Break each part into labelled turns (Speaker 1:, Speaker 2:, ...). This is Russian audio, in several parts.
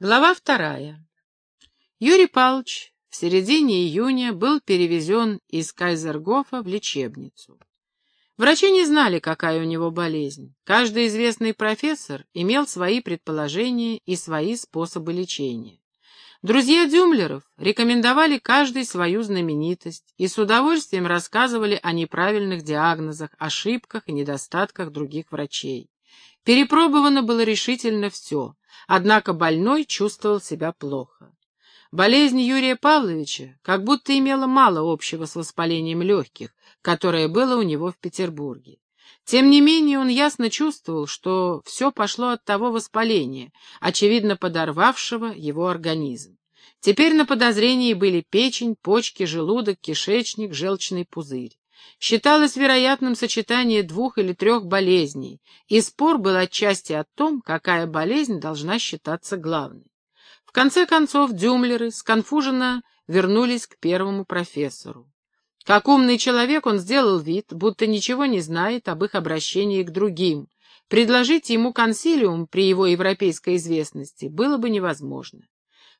Speaker 1: Глава вторая. Юрий Павлович в середине июня был перевезен из Кайзергофа в лечебницу. Врачи не знали, какая у него болезнь. Каждый известный профессор имел свои предположения и свои способы лечения. Друзья Дюмлеров рекомендовали каждый свою знаменитость и с удовольствием рассказывали о неправильных диагнозах, ошибках и недостатках других врачей. Перепробовано было решительно все, однако больной чувствовал себя плохо. Болезнь Юрия Павловича как будто имела мало общего с воспалением легких, которое было у него в Петербурге. Тем не менее он ясно чувствовал, что все пошло от того воспаления, очевидно подорвавшего его организм. Теперь на подозрении были печень, почки, желудок, кишечник, желчный пузырь. Считалось вероятным сочетание двух или трех болезней, и спор был отчасти о том, какая болезнь должна считаться главной. В конце концов Дюмлеры сконфуженно вернулись к первому профессору. Как умный человек он сделал вид, будто ничего не знает об их обращении к другим. Предложить ему консилиум при его европейской известности было бы невозможно.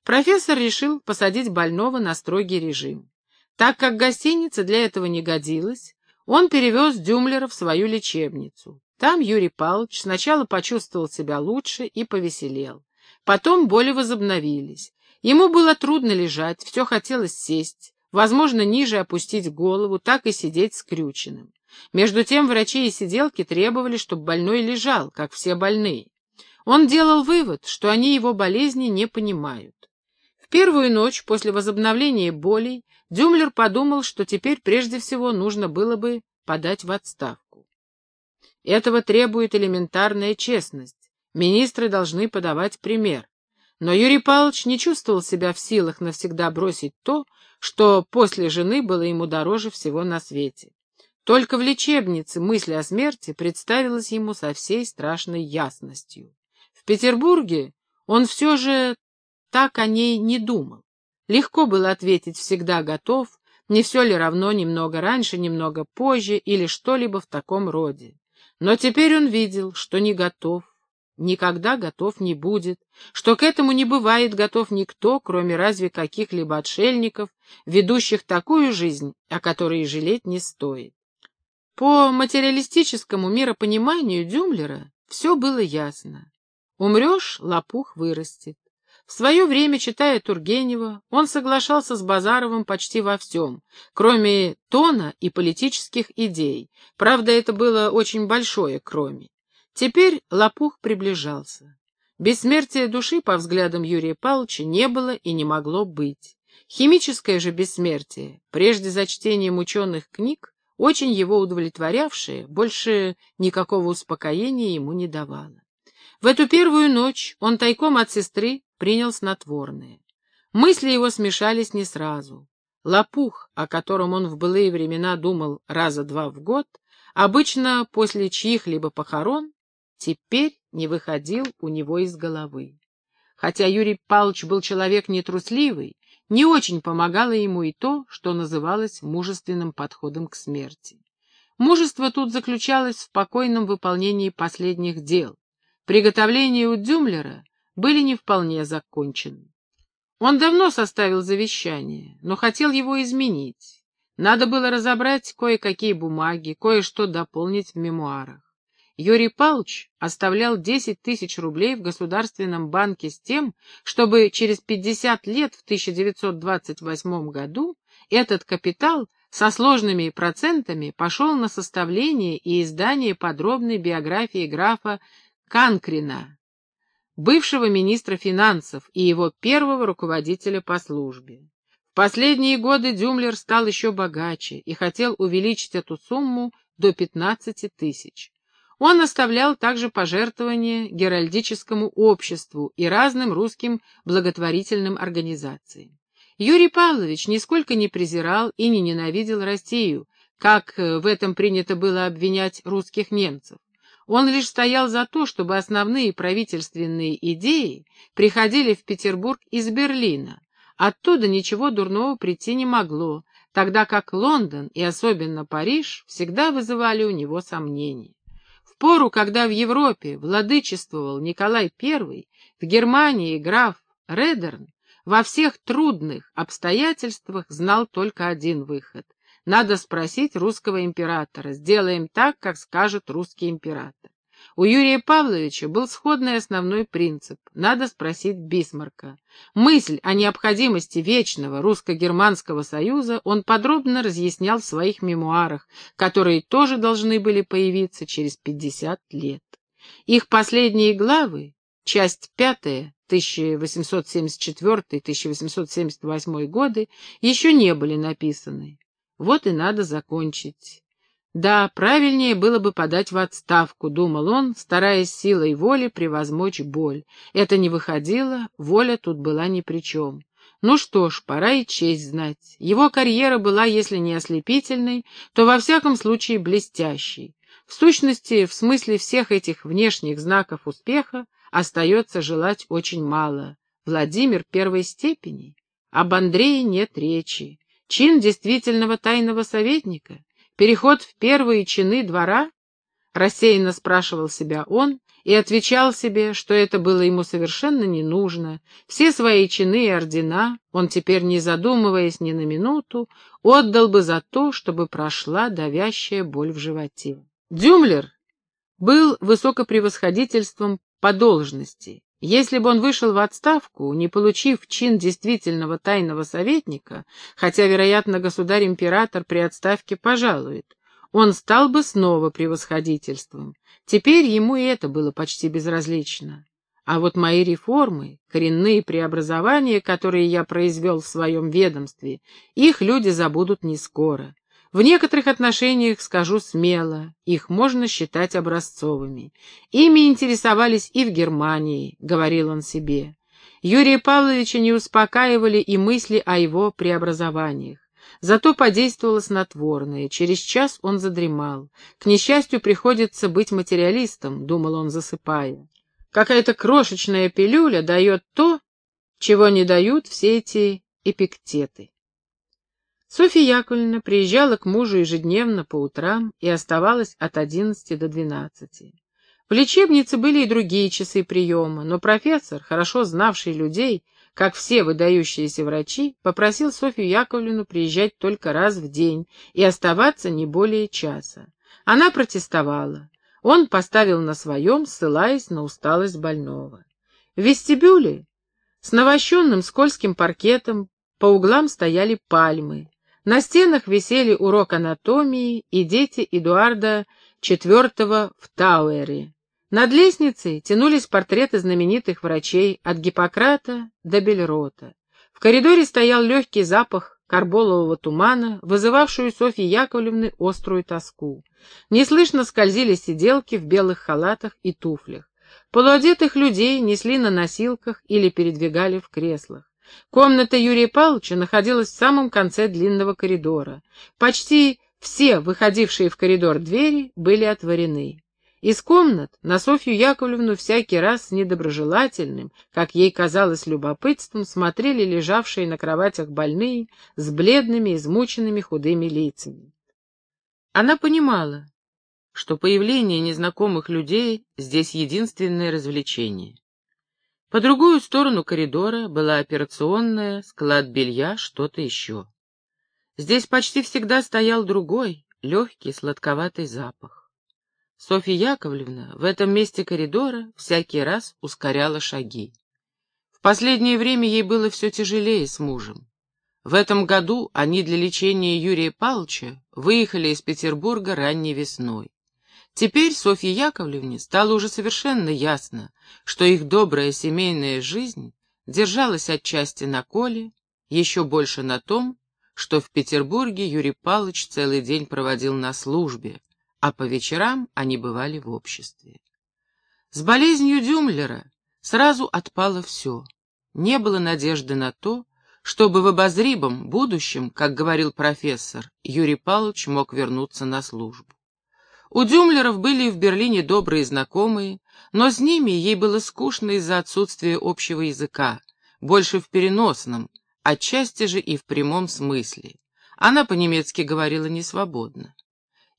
Speaker 1: Профессор решил посадить больного на строгий режим. Так как гостиница для этого не годилась, он перевез Дюмлера в свою лечебницу. Там Юрий Павлович сначала почувствовал себя лучше и повеселел. Потом боли возобновились. Ему было трудно лежать, все хотелось сесть, возможно, ниже опустить голову, так и сидеть скрюченным. Между тем врачи и сиделки требовали, чтобы больной лежал, как все больные. Он делал вывод, что они его болезни не понимают. В первую ночь после возобновления болей Дюмлер подумал, что теперь прежде всего нужно было бы подать в отставку. Этого требует элементарная честность. Министры должны подавать пример. Но Юрий Павлович не чувствовал себя в силах навсегда бросить то, что после жены было ему дороже всего на свете. Только в лечебнице мысль о смерти представилась ему со всей страшной ясностью. В Петербурге он все же так о ней не думал. Легко было ответить «всегда готов», не все ли равно немного раньше, немного позже или что-либо в таком роде. Но теперь он видел, что не готов, никогда готов не будет, что к этому не бывает готов никто, кроме разве каких-либо отшельников, ведущих такую жизнь, о которой жалеть не стоит. По материалистическому миропониманию Дюмлера все было ясно. Умрешь — лопух вырастет. В свое время, читая Тургенева, он соглашался с Базаровым почти во всем, кроме тона и политических идей. Правда, это было очень большое кроме. Теперь Лопух приближался. Бессмертия души, по взглядам Юрия Павловича, не было и не могло быть. Химическое же бессмертие, прежде за чтением ученых книг, очень его удовлетворявшее, больше никакого успокоения ему не давало. В эту первую ночь он тайком от сестры принял снотворное. Мысли его смешались не сразу. Лопух, о котором он в былые времена думал раза два в год, обычно после чьих-либо похорон, теперь не выходил у него из головы. Хотя Юрий Павлович был человек нетрусливый, не очень помогало ему и то, что называлось мужественным подходом к смерти. Мужество тут заключалось в спокойном выполнении последних дел. Приготовление у Дюмлера были не вполне закончены. Он давно составил завещание, но хотел его изменить. Надо было разобрать кое-какие бумаги, кое-что дополнить в мемуарах. Юрий Павлович оставлял 10 тысяч рублей в Государственном банке с тем, чтобы через 50 лет, в 1928 году, этот капитал со сложными процентами пошел на составление и издание подробной биографии графа Канкрина, бывшего министра финансов и его первого руководителя по службе. В последние годы Дюмлер стал еще богаче и хотел увеличить эту сумму до 15 тысяч. Он оставлял также пожертвования Геральдическому обществу и разным русским благотворительным организациям. Юрий Павлович нисколько не презирал и не ненавидел Россию, как в этом принято было обвинять русских немцев. Он лишь стоял за то, чтобы основные правительственные идеи приходили в Петербург из Берлина. Оттуда ничего дурного прийти не могло, тогда как Лондон и особенно Париж всегда вызывали у него сомнения. В пору, когда в Европе владычествовал Николай I, в Германии граф Редерн во всех трудных обстоятельствах знал только один выход. Надо спросить русского императора. Сделаем так, как скажет русский император. У Юрия Павловича был сходный основной принцип — надо спросить Бисмарка. Мысль о необходимости вечного русско-германского союза он подробно разъяснял в своих мемуарах, которые тоже должны были появиться через 50 лет. Их последние главы, часть пятая, 1874-1878 годы, еще не были написаны. Вот и надо закончить. Да, правильнее было бы подать в отставку, думал он, стараясь силой воли превозмочь боль. Это не выходило, воля тут была ни при чем. Ну что ж, пора и честь знать. Его карьера была, если не ослепительной, то во всяком случае блестящей. В сущности, в смысле всех этих внешних знаков успеха остается желать очень мало. Владимир первой степени? Об Андрее нет речи. Чин действительного тайного советника? Переход в первые чины двора? Рассеянно спрашивал себя он и отвечал себе, что это было ему совершенно не нужно. Все свои чины и ордена он теперь, не задумываясь ни на минуту, отдал бы за то, чтобы прошла давящая боль в животе. Дюмлер был высокопревосходительством по должности, если бы он вышел в отставку, не получив чин действительного тайного советника, хотя, вероятно, государь-император при отставке пожалует, он стал бы снова превосходительством. Теперь ему и это было почти безразлично. А вот мои реформы, коренные преобразования, которые я произвел в своем ведомстве, их люди забудут не скоро. В некоторых отношениях, скажу смело, их можно считать образцовыми. Ими интересовались и в Германии, говорил он себе. Юрия Павловича не успокаивали и мысли о его преобразованиях. Зато подействовало снотворное. Через час он задремал. К несчастью, приходится быть материалистом, думал он, засыпая. Какая-то крошечная пилюля дает то, чего не дают все эти эпиктеты. Софья Яковлевна приезжала к мужу ежедневно по утрам и оставалась от одиннадцати до двенадцати. В лечебнице были и другие часы приема, но профессор, хорошо знавший людей, как все выдающиеся врачи, попросил Софью Яковлевну приезжать только раз в день и оставаться не более часа. Она протестовала. Он поставил на своем, ссылаясь на усталость больного. В вестибюле с навощенным скользким паркетом по углам стояли пальмы. На стенах висели урок анатомии и дети Эдуарда IV в Тауэре. Над лестницей тянулись портреты знаменитых врачей от Гиппократа до Бельрота. В коридоре стоял легкий запах карболового тумана, вызывавший у Софьи Яковлевны острую тоску. Неслышно скользили сиделки в белых халатах и туфлях. Полуодетых людей несли на носилках или передвигали в креслах. Комната Юрия Павловича находилась в самом конце длинного коридора. Почти все выходившие в коридор двери были отворены. Из комнат на Софью Яковлевну всякий раз с недоброжелательным, как ей казалось, любопытством смотрели лежавшие на кроватях больные с бледными, измученными худыми лицами. Она понимала, что появление незнакомых людей здесь единственное развлечение. По другую сторону коридора была операционная, склад белья, что-то еще. Здесь почти всегда стоял другой, легкий, сладковатый запах. Софья Яковлевна в этом месте коридора всякий раз ускоряла шаги. В последнее время ей было все тяжелее с мужем. В этом году они для лечения Юрия Павловича выехали из Петербурга ранней весной. Теперь Софье Яковлевне стало уже совершенно ясно, что их добрая семейная жизнь держалась отчасти на Коле, еще больше на том, что в Петербурге Юрий Павлович целый день проводил на службе, а по вечерам они бывали в обществе. С болезнью Дюмлера сразу отпало все. Не было надежды на то, чтобы в обозримом будущем, как говорил профессор, Юрий Павлович мог вернуться на службу. У Дюмлеров были в Берлине добрые знакомые, но с ними ей было скучно из-за отсутствия общего языка, больше в переносном, отчасти же и в прямом смысле. Она по-немецки говорила несвободно.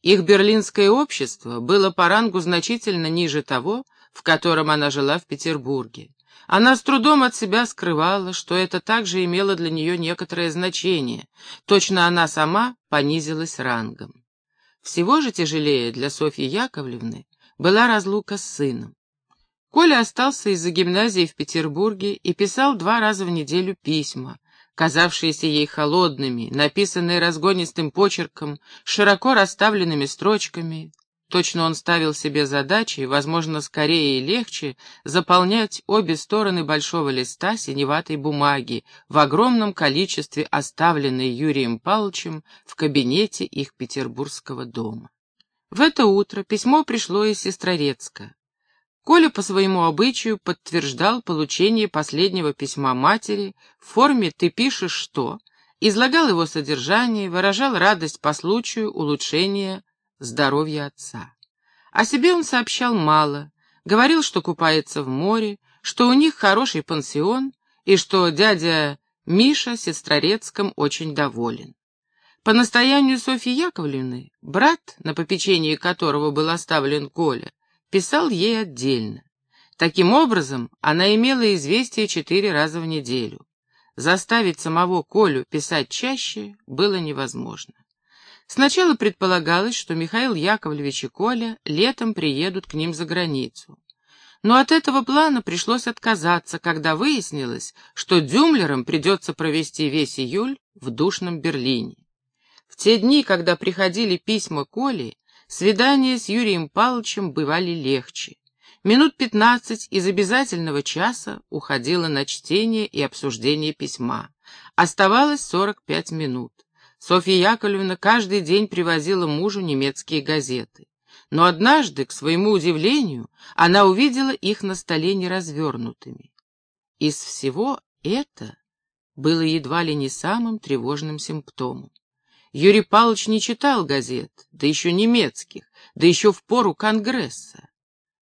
Speaker 1: Их берлинское общество было по рангу значительно ниже того, в котором она жила в Петербурге. Она с трудом от себя скрывала, что это также имело для нее некоторое значение. Точно она сама понизилась рангом. Всего же тяжелее для Софьи Яковлевны была разлука с сыном. Коля остался из-за гимназии в Петербурге и писал два раза в неделю письма, казавшиеся ей холодными, написанные разгонистым почерком, широко расставленными строчками. Точно он ставил себе задачей, возможно, скорее и легче, заполнять обе стороны большого листа синеватой бумаги в огромном количестве, оставленной Юрием Павловичем в кабинете их петербургского дома. В это утро письмо пришло из Сестрорецка. Коля по своему обычаю подтверждал получение последнего письма матери в форме «ты пишешь что», излагал его содержание, выражал радость по случаю улучшения здоровья отца. О себе он сообщал мало, говорил, что купается в море, что у них хороший пансион и что дядя Миша Сестрорецком очень доволен. По настоянию Софьи Яковлевны, брат, на попечении которого был оставлен Коля, писал ей отдельно. Таким образом, она имела известие четыре раза в неделю. Заставить самого Колю писать чаще было невозможно. Сначала предполагалось, что Михаил Яковлевич и Коля летом приедут к ним за границу. Но от этого плана пришлось отказаться, когда выяснилось, что Дюмлерам придется провести весь июль в душном Берлине. В те дни, когда приходили письма Коли, Свидания с Юрием Павловичем бывали легче. Минут пятнадцать из обязательного часа уходило на чтение и обсуждение письма. Оставалось сорок пять минут. Софья Яковлевна каждый день привозила мужу немецкие газеты. Но однажды, к своему удивлению, она увидела их на столе неразвернутыми. Из всего это было едва ли не самым тревожным симптомом. Юрий Павлович не читал газет, да еще немецких, да еще в пору Конгресса.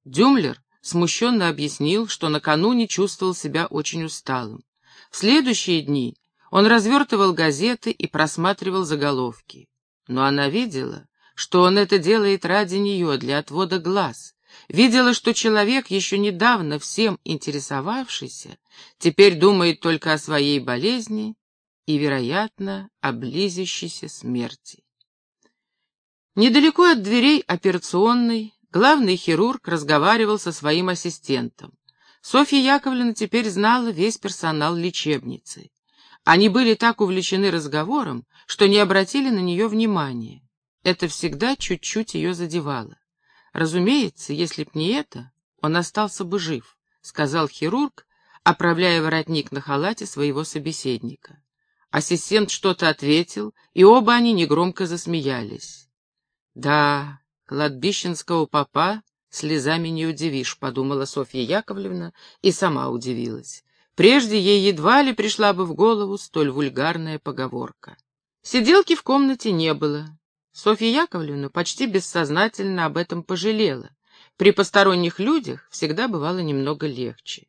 Speaker 1: Дюмлер смущенно объяснил, что накануне чувствовал себя очень усталым. В следующие дни он развертывал газеты и просматривал заголовки. Но она видела, что он это делает ради нее, для отвода глаз. Видела, что человек, еще недавно всем интересовавшийся, теперь думает только о своей болезни и, вероятно, о близящейся смерти. Недалеко от дверей операционной главный хирург разговаривал со своим ассистентом. Софья Яковлевна теперь знала весь персонал лечебницы. Они были так увлечены разговором, что не обратили на нее внимания. Это всегда чуть-чуть ее задевало. Разумеется, если б не это, он остался бы жив, сказал хирург, оправляя воротник на халате своего собеседника. Ассистент что-то ответил, и оба они негромко засмеялись. «Да, кладбищенского папа слезами не удивишь», — подумала Софья Яковлевна и сама удивилась. Прежде ей едва ли пришла бы в голову столь вульгарная поговорка. Сиделки в комнате не было. Софья Яковлевна почти бессознательно об этом пожалела. При посторонних людях всегда бывало немного легче.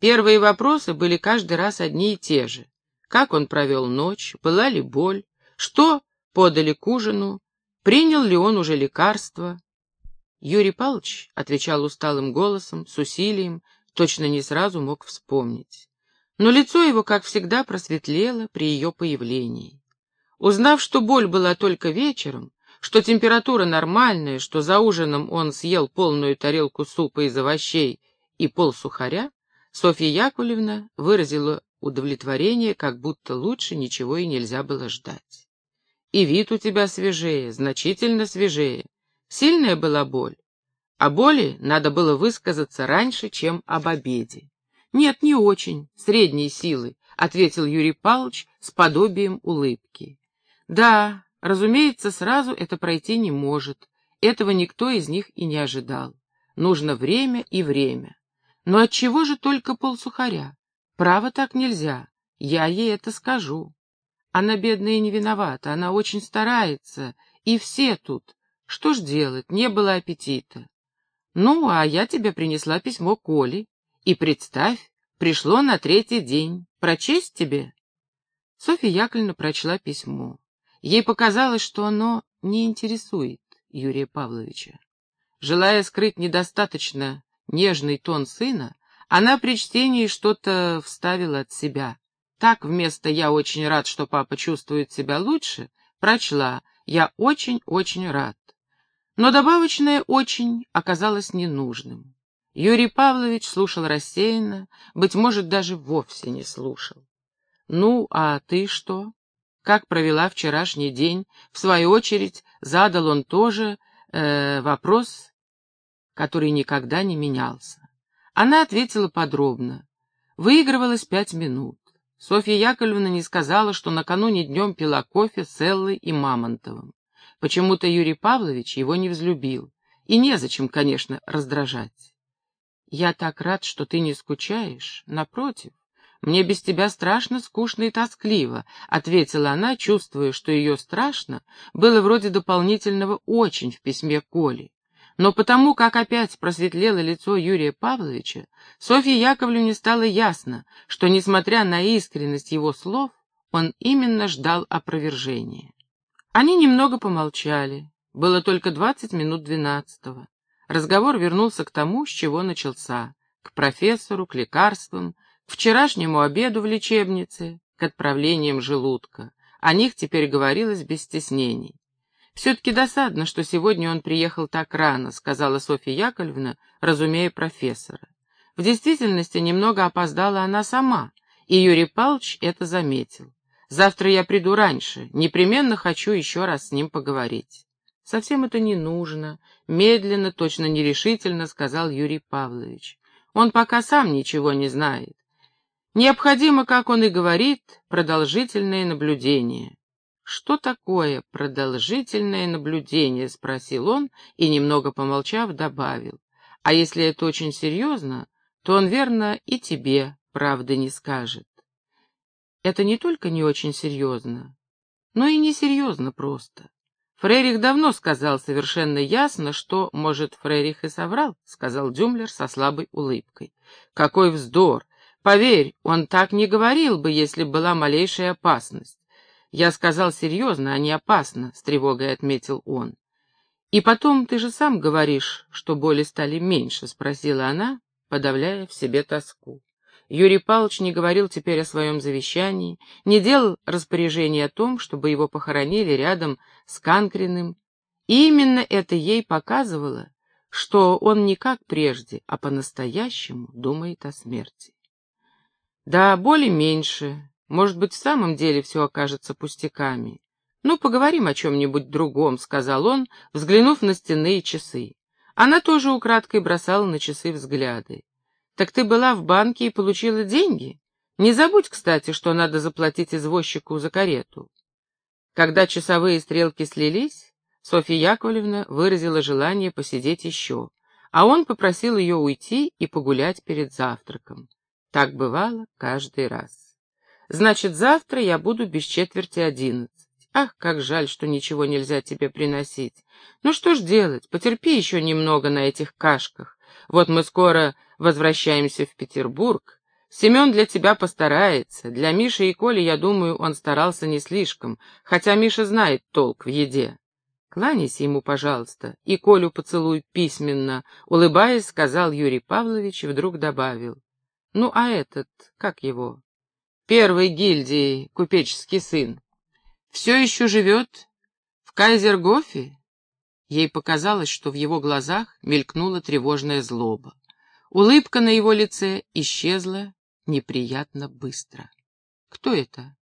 Speaker 1: Первые вопросы были каждый раз одни и те же как он провел ночь, была ли боль, что подали к ужину, принял ли он уже лекарство. Юрий Павлович отвечал усталым голосом, с усилием, точно не сразу мог вспомнить. Но лицо его, как всегда, просветлело при ее появлении. Узнав, что боль была только вечером, что температура нормальная, что за ужином он съел полную тарелку супа из овощей и полсухаря, Софья Яковлевна выразила удовлетворение, как будто лучше ничего и нельзя было ждать. И вид у тебя свежее, значительно свежее. Сильная была боль. О боли надо было высказаться раньше, чем об обеде. Нет, не очень, средней силы, — ответил Юрий Павлович с подобием улыбки. Да, разумеется, сразу это пройти не может. Этого никто из них и не ожидал. Нужно время и время. Но от чего же только полсухаря? Право так нельзя. Я ей это скажу. Она, бедная, не виновата, она очень старается. И все тут. Что ж делать, не было аппетита. Ну, а я тебе принесла письмо Коли. И представь, пришло на третий день. Прочесть тебе? Софья Яковлевна прочла письмо. Ей показалось, что оно не интересует Юрия Павловича. Желая скрыть недостаточно нежный тон сына, Она при чтении что-то вставила от себя. Так вместо «я очень рад, что папа чувствует себя лучше» прочла «я очень-очень рад». Но добавочное «очень» оказалось ненужным. Юрий Павлович слушал рассеянно, быть может, даже вовсе не слушал. «Ну, а ты что? Как провела вчерашний день?» В свою очередь задал он тоже э, вопрос, который никогда не менялся. Она ответила подробно. Выигрывалось пять минут. Софья Яковлевна не сказала, что накануне днем пила кофе с Эллой и Мамонтовым. Почему-то Юрий Павлович его не взлюбил. И незачем, конечно, раздражать. «Я так рад, что ты не скучаешь. Напротив, мне без тебя страшно, скучно и тоскливо», — ответила она, чувствуя, что ее страшно, было вроде дополнительного «очень» в письме Коли. Но потому, как опять просветлело лицо Юрия Павловича, Софье Яковлевне стало ясно, что, несмотря на искренность его слов, он именно ждал опровержения. Они немного помолчали. Было только двадцать минут двенадцатого. Разговор вернулся к тому, с чего начался. К профессору, к лекарствам, к вчерашнему обеду в лечебнице, к отправлениям желудка. О них теперь говорилось без стеснений. «Все-таки досадно, что сегодня он приехал так рано», — сказала Софья Яковлевна, разумея профессора. В действительности немного опоздала она сама, и Юрий Павлович это заметил. Завтра я приду раньше, непременно хочу еще раз с ним поговорить. Совсем это не нужно, медленно, точно нерешительно сказал Юрий Павлович. Он пока сам ничего не знает. Необходимо, как он и говорит, продолжительное наблюдение. «Что такое продолжительное наблюдение?» — спросил он и, немного помолчав, добавил. «А если это очень серьезно, то он, верно, и тебе правды не скажет». Это не только не очень серьезно, но и несерьезно просто. Фрерих давно сказал совершенно ясно, что, может, Фрерих и соврал, — сказал Дюмлер со слабой улыбкой. Какой вздор! Поверь, он так не говорил бы, если была малейшая опасность. Я сказал серьезно, а не опасно, — с тревогой отметил он. И потом ты же сам говоришь, что боли стали меньше, — спросила она, подавляя в себе тоску. Юрий Павлович не говорил теперь о своем завещании, не делал распоряжения о том, чтобы его похоронили рядом с Канкриным, и именно это ей показывало, что он не как прежде, а по-настоящему думает о смерти. Да, боли меньше, может быть, в самом деле все окажется пустяками. «Ну, поговорим о чем-нибудь другом», — сказал он, взглянув на стенные часы. Она тоже украдкой бросала на часы взгляды. Так ты была в банке и получила деньги? Не забудь, кстати, что надо заплатить извозчику за карету. Когда часовые стрелки слились, Софья Яковлевна выразила желание посидеть еще, а он попросил ее уйти и погулять перед завтраком. Так бывало каждый раз. Значит, завтра я буду без четверти одиннадцать. Ах, как жаль, что ничего нельзя тебе приносить. Ну что ж делать, потерпи еще немного на этих кашках. Вот мы скоро возвращаемся в Петербург. Семен для тебя постарается. Для Миши и Коли, я думаю, он старался не слишком, хотя Миша знает толк в еде. Кланяйся ему, пожалуйста, и Колю поцелуй письменно, улыбаясь, сказал Юрий Павлович и вдруг добавил. Ну, а этот, как его? Первый гильдии, купеческий сын. Все еще живет в Кайзергофе? Ей показалось, что в его глазах мелькнула тревожная злоба. Улыбка на его лице исчезла неприятно быстро. «Кто это?»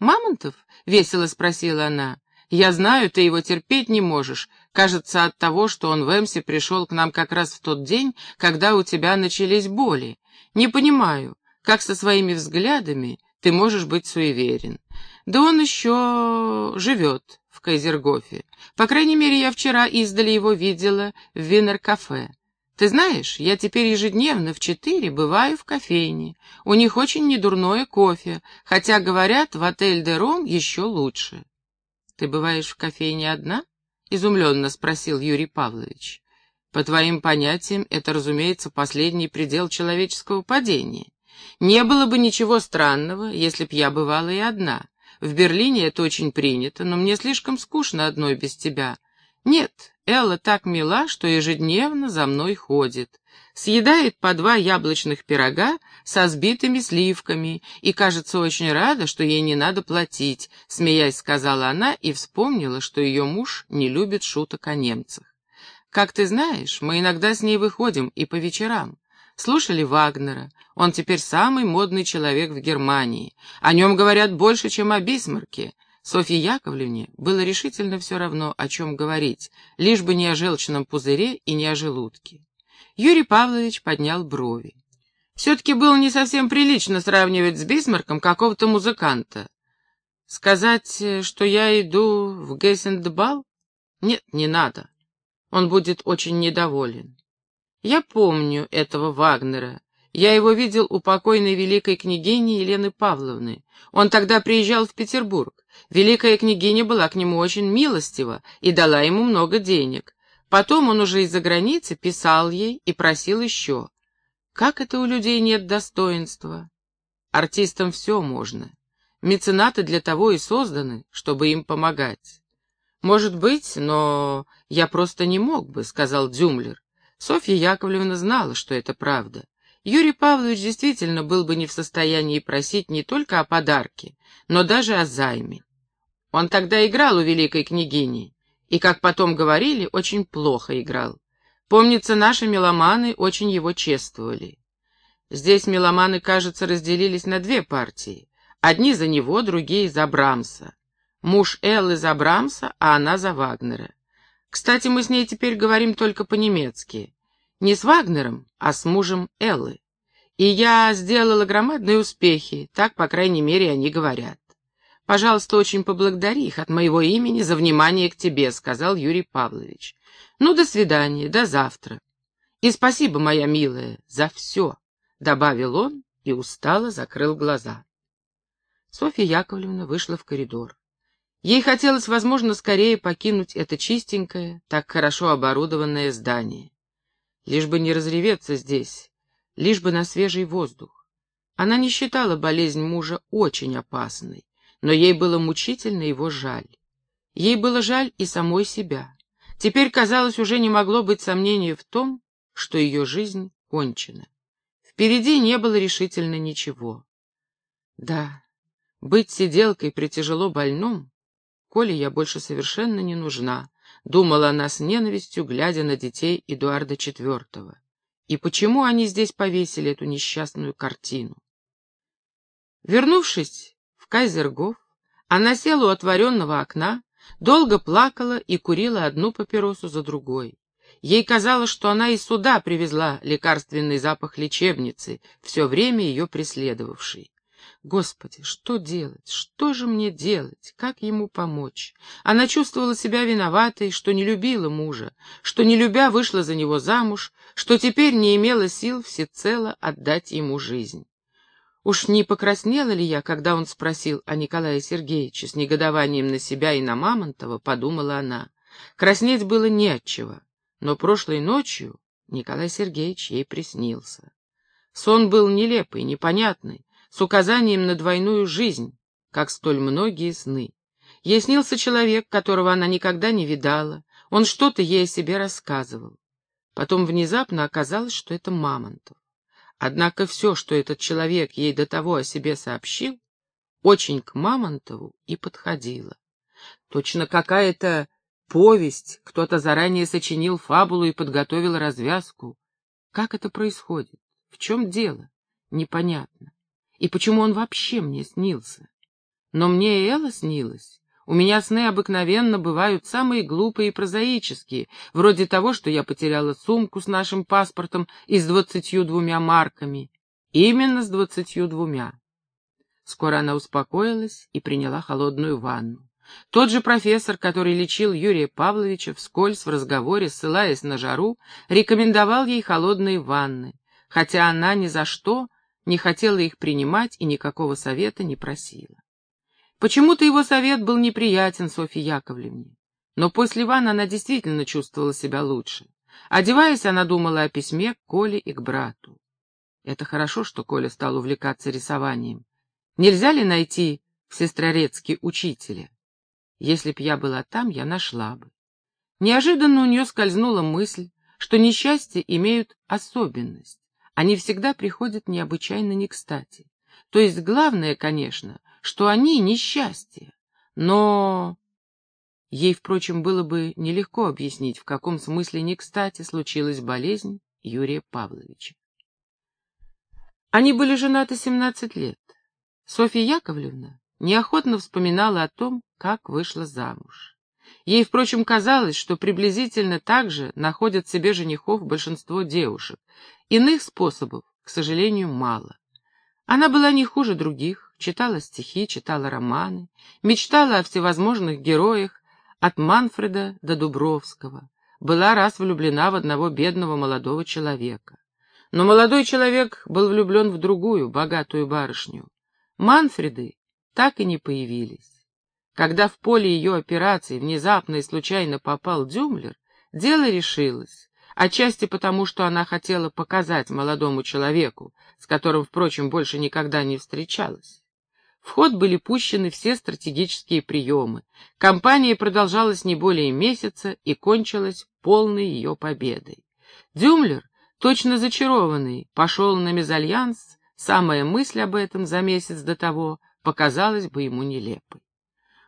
Speaker 1: «Мамонтов?» — весело спросила она. «Я знаю, ты его терпеть не можешь. Кажется, от того, что он в Эмсе пришел к нам как раз в тот день, когда у тебя начались боли. Не понимаю, как со своими взглядами ты можешь быть суеверен. Да он еще живет в Кайзергофе. По крайней мере, я вчера издали его видела в Винер-кафе. Ты знаешь, я теперь ежедневно в четыре бываю в кофейне. У них очень недурное кофе, хотя, говорят, в отель «Де Ром» еще лучше. Ты бываешь в кофейне одна? Изумленно спросил Юрий Павлович. По твоим понятиям, это, разумеется, последний предел человеческого падения. Не было бы ничего странного, если б я бывала и одна. В Берлине это очень принято, но мне слишком скучно одной без тебя. Нет, Элла так мила, что ежедневно за мной ходит. Съедает по два яблочных пирога со сбитыми сливками и, кажется, очень рада, что ей не надо платить, смеясь, сказала она и вспомнила, что ее муж не любит шуток о немцах. Как ты знаешь, мы иногда с ней выходим и по вечерам. Слушали Вагнера. Он теперь самый модный человек в Германии. О нем говорят больше, чем о Бисмарке. Софье Яковлевне было решительно все равно, о чем говорить, лишь бы не о желчном пузыре и не о желудке. Юрий Павлович поднял брови. Все-таки было не совсем прилично сравнивать с Бисмарком какого-то музыканта. Сказать, что я иду в Гессендбал? Нет, не надо. Он будет очень недоволен. Я помню этого Вагнера. Я его видел у покойной великой княгини Елены Павловны. Он тогда приезжал в Петербург. Великая княгиня была к нему очень милостива и дала ему много денег. Потом он уже из-за границы писал ей и просил еще. Как это у людей нет достоинства? Артистам все можно. Меценаты для того и созданы, чтобы им помогать. «Может быть, но я просто не мог бы», — сказал Дзюмлер. Софья Яковлевна знала, что это правда. Юрий Павлович действительно был бы не в состоянии просить не только о подарке, но даже о займе. Он тогда играл у великой княгини, и, как потом говорили, очень плохо играл. Помнится, наши меломаны очень его чествовали. Здесь меломаны, кажется, разделились на две партии. Одни за него, другие за Брамса. Муж Эллы за Брамса, а она за Вагнера. Кстати, мы с ней теперь говорим только по-немецки. Не с Вагнером, а с мужем Эллы. И я сделала громадные успехи, так, по крайней мере, они говорят. «Пожалуйста, очень поблагодари их от моего имени за внимание к тебе», — сказал Юрий Павлович. «Ну, до свидания, до завтра. И спасибо, моя милая, за все», — добавил он и устало закрыл глаза. Софья Яковлевна вышла в коридор. Ей хотелось, возможно, скорее покинуть это чистенькое, так хорошо оборудованное здание. Лишь бы не разреветься здесь, лишь бы на свежий воздух. Она не считала болезнь мужа очень опасной но ей было мучительно его жаль. Ей было жаль и самой себя. Теперь, казалось, уже не могло быть сомнения в том, что ее жизнь кончена. Впереди не было решительно ничего. Да, быть сиделкой при тяжело больном, Коле я больше совершенно не нужна, думала она с ненавистью, глядя на детей Эдуарда IV. И почему они здесь повесили эту несчастную картину? Вернувшись Кайзергоф, она села у отворенного окна, долго плакала и курила одну папиросу за другой. Ей казалось, что она и сюда привезла лекарственный запах лечебницы, все время ее преследовавший. Господи, что делать? Что же мне делать? Как ему помочь? Она чувствовала себя виноватой, что не любила мужа, что, не любя, вышла за него замуж, что теперь не имела сил всецело отдать ему жизнь. Уж не покраснела ли я, когда он спросил о Николае Сергеевиче с негодованием на себя и на Мамонтова, подумала она. Краснеть было нечего, но прошлой ночью Николай Сергеевич ей приснился. Сон был нелепый, непонятный, с указанием на двойную жизнь, как столь многие сны. Ей снился человек, которого она никогда не видала, он что-то ей о себе рассказывал. Потом внезапно оказалось, что это Мамонтов. Однако все, что этот человек ей до того о себе сообщил, очень к Мамонтову и подходило. Точно какая-то повесть, кто-то заранее сочинил фабулу и подготовил развязку. Как это происходит? В чем дело? Непонятно. И почему он вообще мне снился? Но мне и Элла снилась. У меня сны обыкновенно бывают самые глупые и прозаические, вроде того, что я потеряла сумку с нашим паспортом и с двадцатью двумя марками. Именно с двадцатью двумя. Скоро она успокоилась и приняла холодную ванну. Тот же профессор, который лечил Юрия Павловича вскользь в разговоре, ссылаясь на жару, рекомендовал ей холодные ванны, хотя она ни за что не хотела их принимать и никакого совета не просила. Почему-то его совет был неприятен Софье Яковлевне. Но после ванны она действительно чувствовала себя лучше. Одеваясь, она думала о письме к Коле и к брату. Это хорошо, что Коля стал увлекаться рисованием. Нельзя ли найти в Сестрорецке учителя? Если б я была там, я нашла бы. Неожиданно у нее скользнула мысль, что несчастья имеют особенность. Они всегда приходят необычайно не кстати. То есть главное, конечно, что они несчастье. Но... Ей, впрочем, было бы нелегко объяснить, в каком смысле не кстати случилась болезнь Юрия Павловича. Они были женаты 17 лет. Софья Яковлевна неохотно вспоминала о том, как вышла замуж. Ей, впрочем, казалось, что приблизительно так же находят себе женихов большинство девушек. Иных способов, к сожалению, мало. Она была не хуже других, читала стихи, читала романы, мечтала о всевозможных героях от Манфреда до Дубровского, была раз влюблена в одного бедного молодого человека. Но молодой человек был влюблен в другую, богатую барышню. Манфреды так и не появились. Когда в поле ее операции внезапно и случайно попал Дюмлер, дело решилось, отчасти потому, что она хотела показать молодому человеку, с которым, впрочем, больше никогда не встречалась. В ход были пущены все стратегические приемы. Кампания продолжалась не более месяца и кончилась полной ее победой. Дюмлер, точно зачарованный, пошел на мезальянс, самая мысль об этом за месяц до того показалась бы ему нелепой.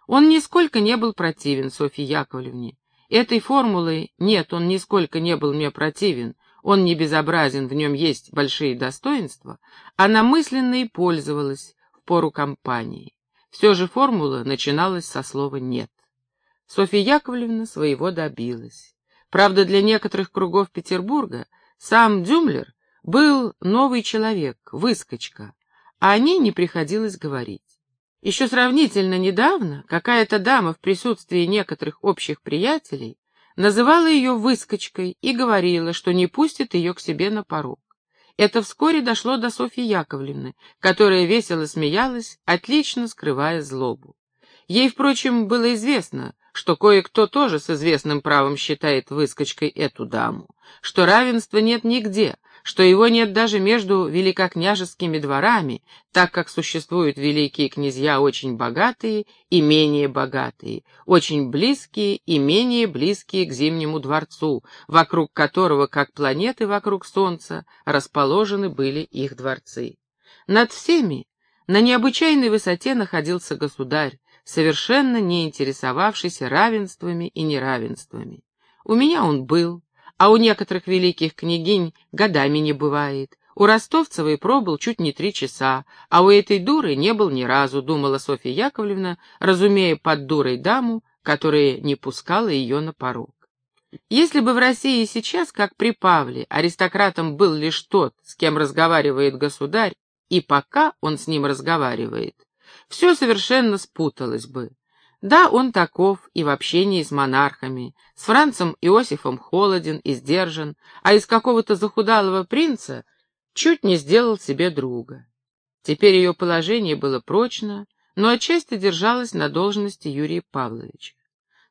Speaker 1: Он нисколько не был противен Софье Яковлевне. Этой формулой «нет, он нисколько не был мне противен», он не безобразен, в нем есть большие достоинства, она мысленно и пользовалась пору кампании. Все же формула начиналась со слова «нет». Софья Яковлевна своего добилась. Правда, для некоторых кругов Петербурга сам Дюмлер был новый человек, выскочка, а о ней не приходилось говорить. Еще сравнительно недавно какая-то дама в присутствии некоторых общих приятелей называла ее выскочкой и говорила, что не пустит ее к себе на порог. Это вскоре дошло до Софьи Яковлевны, которая весело смеялась, отлично скрывая злобу. Ей, впрочем, было известно, что кое-кто тоже с известным правом считает выскочкой эту даму, что равенства нет нигде, что его нет даже между великокняжескими дворами, так как существуют великие князья очень богатые и менее богатые, очень близкие и менее близкие к Зимнему дворцу, вокруг которого, как планеты вокруг Солнца, расположены были их дворцы. Над всеми на необычайной высоте находился государь, совершенно не интересовавшийся равенствами и неравенствами. У меня он был, а у некоторых великих княгинь годами не бывает. У Ростовцевой пробыл чуть не три часа, а у этой дуры не был ни разу, думала Софья Яковлевна, разумея под дурой даму, которая не пускала ее на порог. Если бы в России сейчас, как при Павле, аристократом был лишь тот, с кем разговаривает государь, и пока он с ним разговаривает, все совершенно спуталось бы. Да, он таков и в общении с монархами. С Францем Иосифом холоден и сдержан, а из какого-то захудалого принца чуть не сделал себе друга. Теперь ее положение было прочно, но отчасти держалось на должности Юрия Павловича.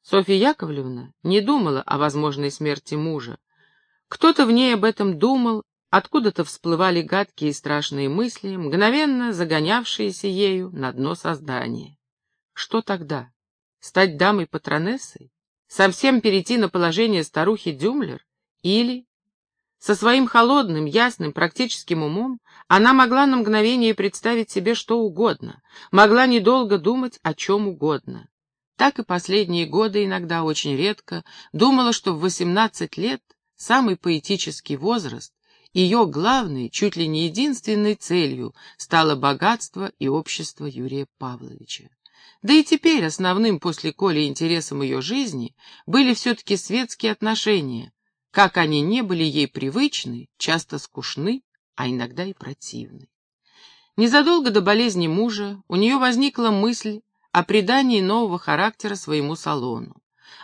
Speaker 1: Софья Яковлевна не думала о возможной смерти мужа. Кто-то в ней об этом думал, откуда-то всплывали гадкие и страшные мысли, мгновенно загонявшиеся ею на дно создания. Что тогда? Стать дамой-патронессой? Совсем перейти на положение старухи Дюмлер? Или... Со своим холодным, ясным, практическим умом она могла на мгновение представить себе что угодно, могла недолго думать о чем угодно. Так и последние годы иногда очень редко думала, что в 18 лет самый поэтический возраст, ее главной, чуть ли не единственной целью стало богатство и общество Юрия Павловича. Да и теперь основным после Коли интересом ее жизни были все-таки светские отношения, как они не были ей привычны, часто скучны, а иногда и противны. Незадолго до болезни мужа у нее возникла мысль о придании нового характера своему салону.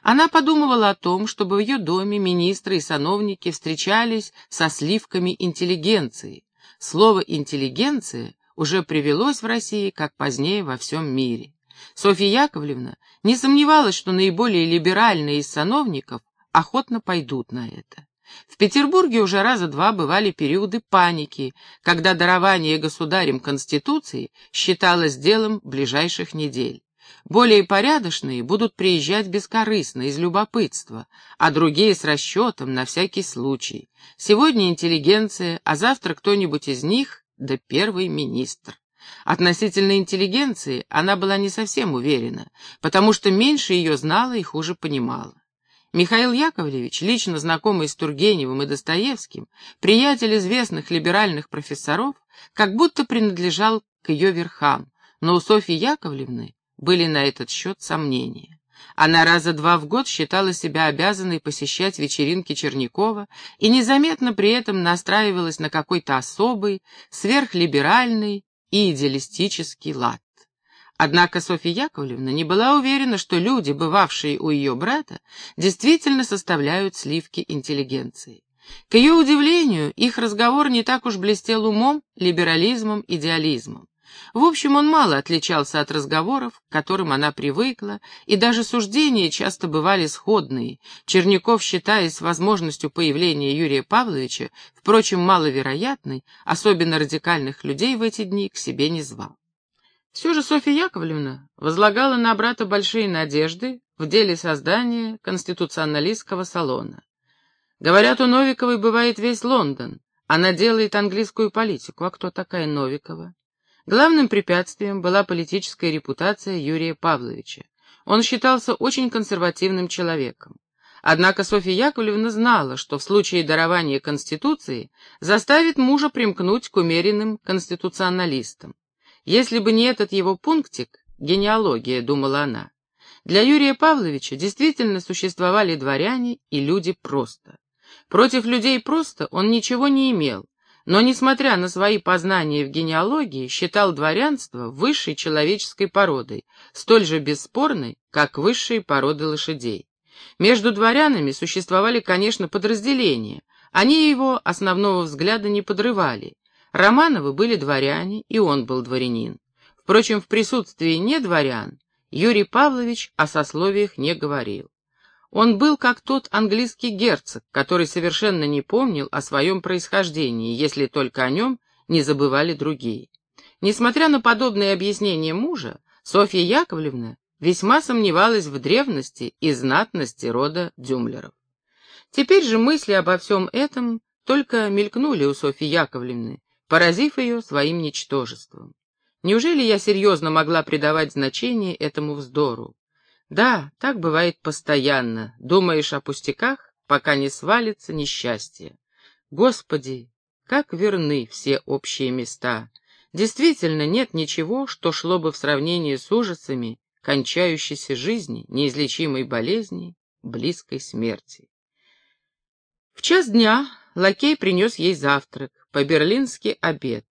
Speaker 1: Она подумывала о том, чтобы в ее доме министры и сановники встречались со сливками интеллигенции. Слово «интеллигенция» уже привелось в России, как позднее во всем мире. Софья Яковлевна не сомневалась, что наиболее либеральные из сановников охотно пойдут на это. В Петербурге уже раза два бывали периоды паники, когда дарование государем Конституции считалось делом ближайших недель. более порядочные будут приезжать бескорыстно, из любопытства, а другие с расчетом на всякий случай. Сегодня интеллигенция, а завтра кто-нибудь из них, да первый министр. Относительно интеллигенции она была не совсем уверена, потому что меньше ее знала и хуже понимала. Михаил Яковлевич, лично знакомый с Тургеневым и Достоевским, приятель известных либеральных профессоров, как будто принадлежал к ее верхам, но у Софьи Яковлевны были на этот счет сомнения. Она раза два в год считала себя обязанной посещать вечеринки Чернякова и незаметно при этом настраивалась на какой-то особый, сверхлиберальный и идеалистический лад. Однако Софья Яковлевна не была уверена, что люди, бывавшие у ее брата, действительно составляют сливки интеллигенции. К ее удивлению, их разговор не так уж блестел умом, либерализмом, идеализмом. В общем, он мало отличался от разговоров, к которым она привыкла, и даже суждения часто бывали сходные. Черняков, считаясь возможностью появления Юрия Павловича, впрочем, маловероятной, особенно радикальных людей в эти дни к себе не звал. Все же Софья Яковлевна возлагала на брата большие надежды в деле создания конституционалистского салона. Говорят, у Новиковой бывает весь Лондон. Она делает английскую политику. А кто такая Новикова? Главным препятствием была политическая репутация Юрия Павловича. Он считался очень консервативным человеком. Однако Софья Яковлевна знала, что в случае дарования Конституции заставит мужа примкнуть к умеренным конституционалистам. Если бы не этот его пунктик, генеалогия, думала она. Для Юрия Павловича действительно существовали дворяне и люди просто. Против людей просто он ничего не имел, но, несмотря на свои познания в генеалогии, считал дворянство высшей человеческой породой, столь же бесспорной, как высшие породы лошадей. Между дворянами существовали, конечно, подразделения, они его основного взгляда не подрывали, Романовы были дворяне, и он был дворянин. Впрочем, в присутствии не дворян Юрий Павлович о сословиях не говорил. Он был как тот английский герцог, который совершенно не помнил о своем происхождении, если только о нем не забывали другие. Несмотря на подобные объяснения мужа, Софья Яковлевна весьма сомневалась в древности и знатности рода Дюмлеров. Теперь же мысли обо всем этом только мелькнули у Софьи Яковлевны, поразив ее своим ничтожеством. Неужели я серьезно могла придавать значение этому вздору? Да, так бывает постоянно. Думаешь о пустяках, пока не свалится несчастье. Господи, как верны все общие места. Действительно, нет ничего, что шло бы в сравнении с ужасами кончающейся жизни, неизлечимой болезни, близкой смерти. В час дня лакей принес ей завтрак, по-берлински обед.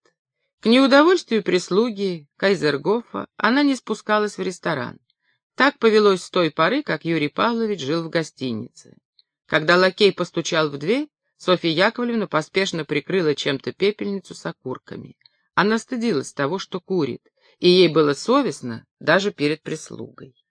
Speaker 1: К неудовольствию прислуги Кайзергофа она не спускалась в ресторан. Так повелось с той поры, как Юрий Павлович жил в гостинице. Когда лакей постучал в дверь, Софья Яковлевна поспешно прикрыла чем-то пепельницу с окурками. Она стыдилась того, что курит, и ей было совестно даже перед прислугой.